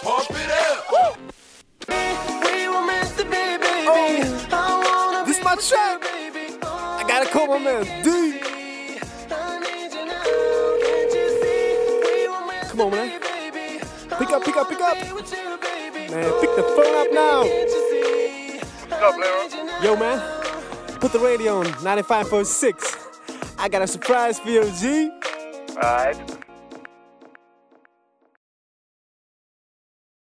pump, pump it up. We were meant to be, baby. Oh. I wanna This be my with track. you, baby. I gotta call my man D. Come on, man. Pick up, pick up, pick up. Man, pick the phone up now. What's up, Blero? Yo, man, put the radio on 95.6. I got a surprise for you, G. Alright.